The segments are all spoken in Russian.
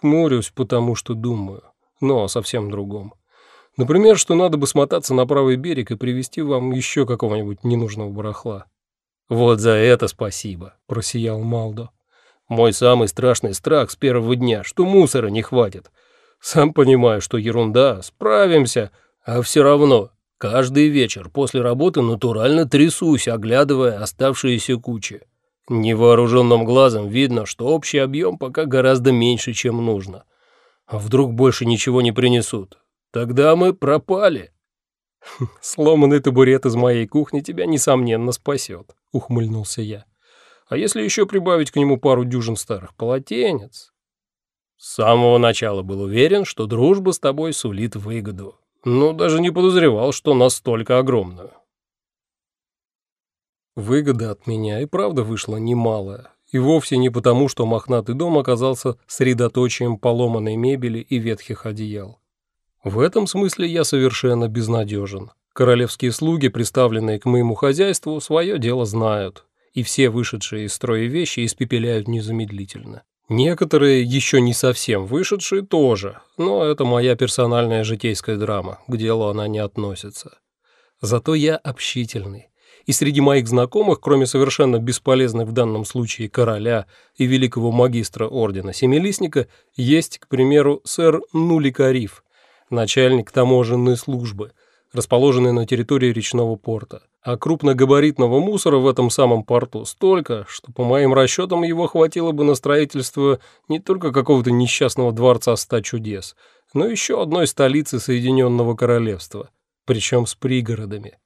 Хмурюсь, потому что думаю, но о совсем другом. Например, что надо бы смотаться на правый берег и привезти вам еще какого-нибудь ненужного барахла. «Вот за это спасибо», — просиял Малдо. «Мой самый страшный страх с первого дня, что мусора не хватит. Сам понимаю, что ерунда, справимся, а все равно каждый вечер после работы натурально трясусь, оглядывая оставшиеся кучи. Невооруженным глазом видно, что общий объем пока гораздо меньше, чем нужно. А вдруг больше ничего не принесут? Тогда мы пропали. Сломанный табурет из моей кухни тебя, несомненно, спасет, ухмыльнулся я. А если еще прибавить к нему пару дюжин старых полотенец? С самого начала был уверен, что дружба с тобой сулит выгоду. Но даже не подозревал, что настолько огромную. Выгода от меня и правда вышла немалая. И вовсе не потому, что мохнатый дом оказался средоточием поломанной мебели и ветхих одеял. В этом смысле я совершенно безнадежен. Королевские слуги, представленные к моему хозяйству, свое дело знают, и все вышедшие из строя вещи испепеляют незамедлительно. Некоторые, еще не совсем вышедшие, тоже, но это моя персональная житейская драма, к делу она не относится. Зато я общительный и среди моих знакомых, кроме совершенно бесполезных в данном случае короля и великого магистра ордена Семилистника, есть, к примеру, сэр Нуликариф, начальник таможенной службы, расположенный на территории речного порта. А крупногабаритного мусора в этом самом порту столько, что, по моим расчетам, его хватило бы на строительство не только какого-то несчастного дворца ста чудес, но еще одной столицы Соединенного Королевства, причем с пригородами.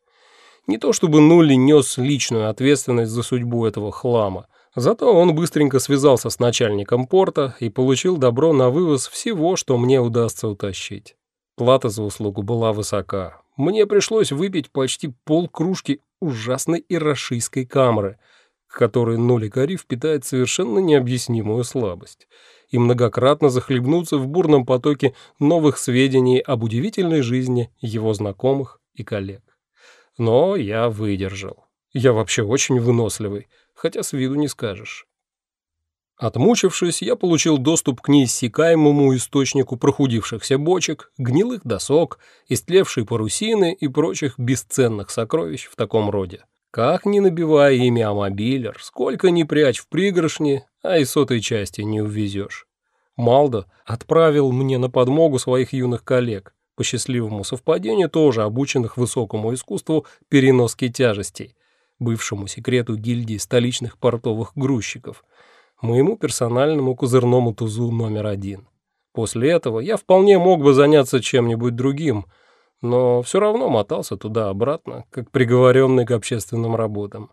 Не то чтобы Нулли нес личную ответственность за судьбу этого хлама, зато он быстренько связался с начальником порта и получил добро на вывоз всего, что мне удастся утащить. Плата за услугу была высока. Мне пришлось выпить почти полкружки ужасной ирашийской камры, к которой Нули Кариф питает совершенно необъяснимую слабость, и многократно захлебнуться в бурном потоке новых сведений об удивительной жизни его знакомых и коллег. Но я выдержал. Я вообще очень выносливый, хотя с виду не скажешь. Отмучившись, я получил доступ к неиссякаемому источнику прохудившихся бочек, гнилых досок, истлевшей парусины и прочих бесценных сокровищ в таком роде. Как ни набивая ими амобилер, сколько ни прячь в пригоршни, а и сотой части не увезешь. Малдо отправил мне на подмогу своих юных коллег, по счастливому совпадению тоже обученных высокому искусству переноски тяжестей, бывшему секрету гильдии столичных портовых грузчиков, моему персональному козырному тузу номер один. После этого я вполне мог бы заняться чем-нибудь другим, но все равно мотался туда-обратно, как приговоренный к общественным работам.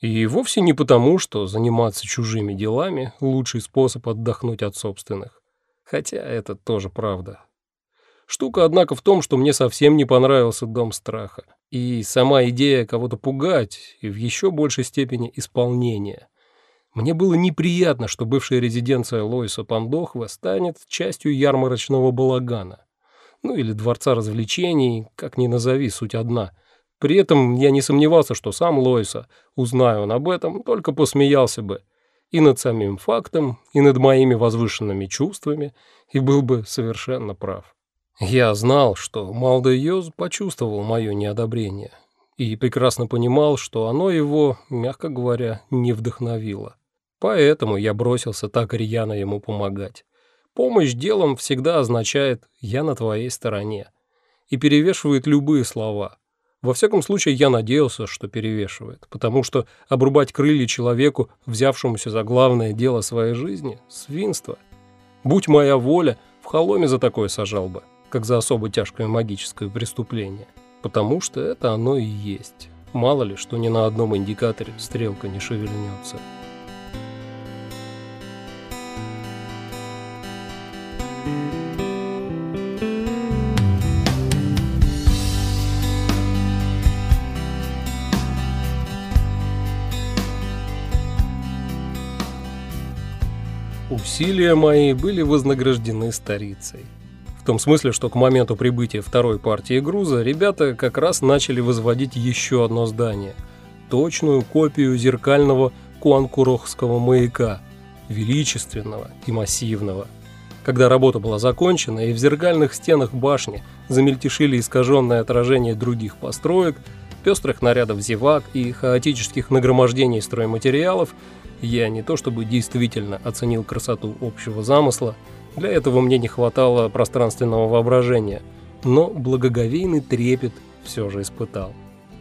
И вовсе не потому, что заниматься чужими делами – лучший способ отдохнуть от собственных. Хотя это тоже правда. Штука, однако, в том, что мне совсем не понравился дом страха. И сама идея кого-то пугать, и в еще большей степени исполнение. Мне было неприятно, что бывшая резиденция Лоиса Пандохва станет частью ярмарочного балагана. Ну или дворца развлечений, как ни назови, суть одна. При этом я не сомневался, что сам Лоиса, узная он об этом, только посмеялся бы и над самим фактом, и над моими возвышенными чувствами, и был бы совершенно прав. Я знал, что Малда Йоз почувствовал мое неодобрение и прекрасно понимал, что оно его, мягко говоря, не вдохновило. Поэтому я бросился так рьяно ему помогать. Помощь делом всегда означает «я на твоей стороне» и перевешивает любые слова. Во всяком случае, я надеялся, что перевешивает, потому что обрубать крылья человеку, взявшемуся за главное дело своей жизни – свинство. Будь моя воля, в холоме за такое сажал бы как за особо тяжкое магическое преступление, потому что это оно и есть. Мало ли, что ни на одном индикаторе стрелка не шевельнется. Усилия мои были вознаграждены старицей том смысле, что к моменту прибытия второй партии груза ребята как раз начали возводить еще одно здание. Точную копию зеркального Куанкурохского маяка, величественного и массивного. Когда работа была закончена и в зеркальных стенах башни замельтешили искаженное отражение других построек, пестрых нарядов зевак и хаотических нагромождений стройматериалов, я не то чтобы действительно оценил красоту общего замысла, для этого мне не хватало пространственного воображения, но благоговейный трепет все же испытал.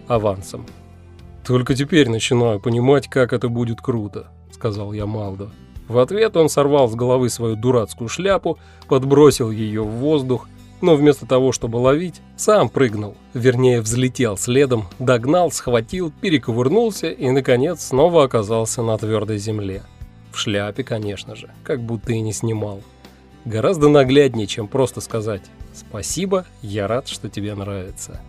Авансом. «Только теперь начинаю понимать, как это будет круто», — сказал я Малдо. В ответ он сорвал с головы свою дурацкую шляпу, подбросил ее в воздух, но вместо того, чтобы ловить, сам прыгнул, вернее взлетел следом, догнал, схватил, перекувырнулся и, наконец, снова оказался на твердой земле. В шляпе, конечно же, как будто и не снимал. Гораздо нагляднее, чем просто сказать «Спасибо, я рад, что тебе нравится».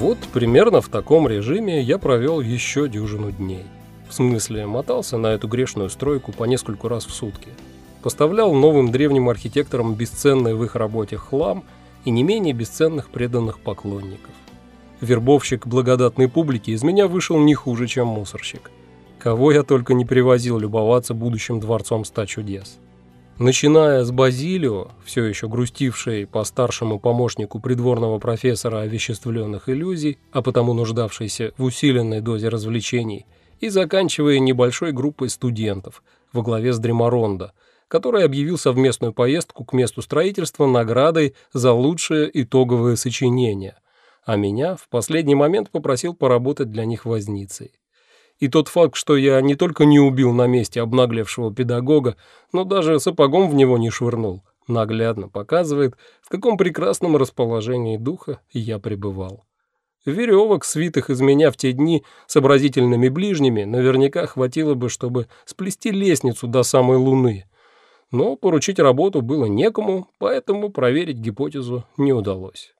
Вот примерно в таком режиме я провел еще дюжину дней. В смысле, мотался на эту грешную стройку по нескольку раз в сутки. Поставлял новым древним архитекторам бесценный в их работе хлам и не менее бесценных преданных поклонников. Вербовщик благодатной публики из меня вышел не хуже, чем мусорщик. Кого я только не привозил любоваться будущим дворцом ста чудес. Начиная с Базилио, все еще грустившей по старшему помощнику придворного профессора овеществленных иллюзий, а потому нуждавшейся в усиленной дозе развлечений, и заканчивая небольшой группой студентов во главе с Дремаронда, который объявил совместную поездку к месту строительства наградой за лучшее итоговое сочинение, а меня в последний момент попросил поработать для них возницей. И тот факт, что я не только не убил на месте обнаглевшего педагога, но даже сапогом в него не швырнул, наглядно показывает, в каком прекрасном расположении духа я пребывал. Веревок, свитых из меня в те дни сообразительными ближними, наверняка хватило бы, чтобы сплести лестницу до самой Луны. Но поручить работу было некому, поэтому проверить гипотезу не удалось.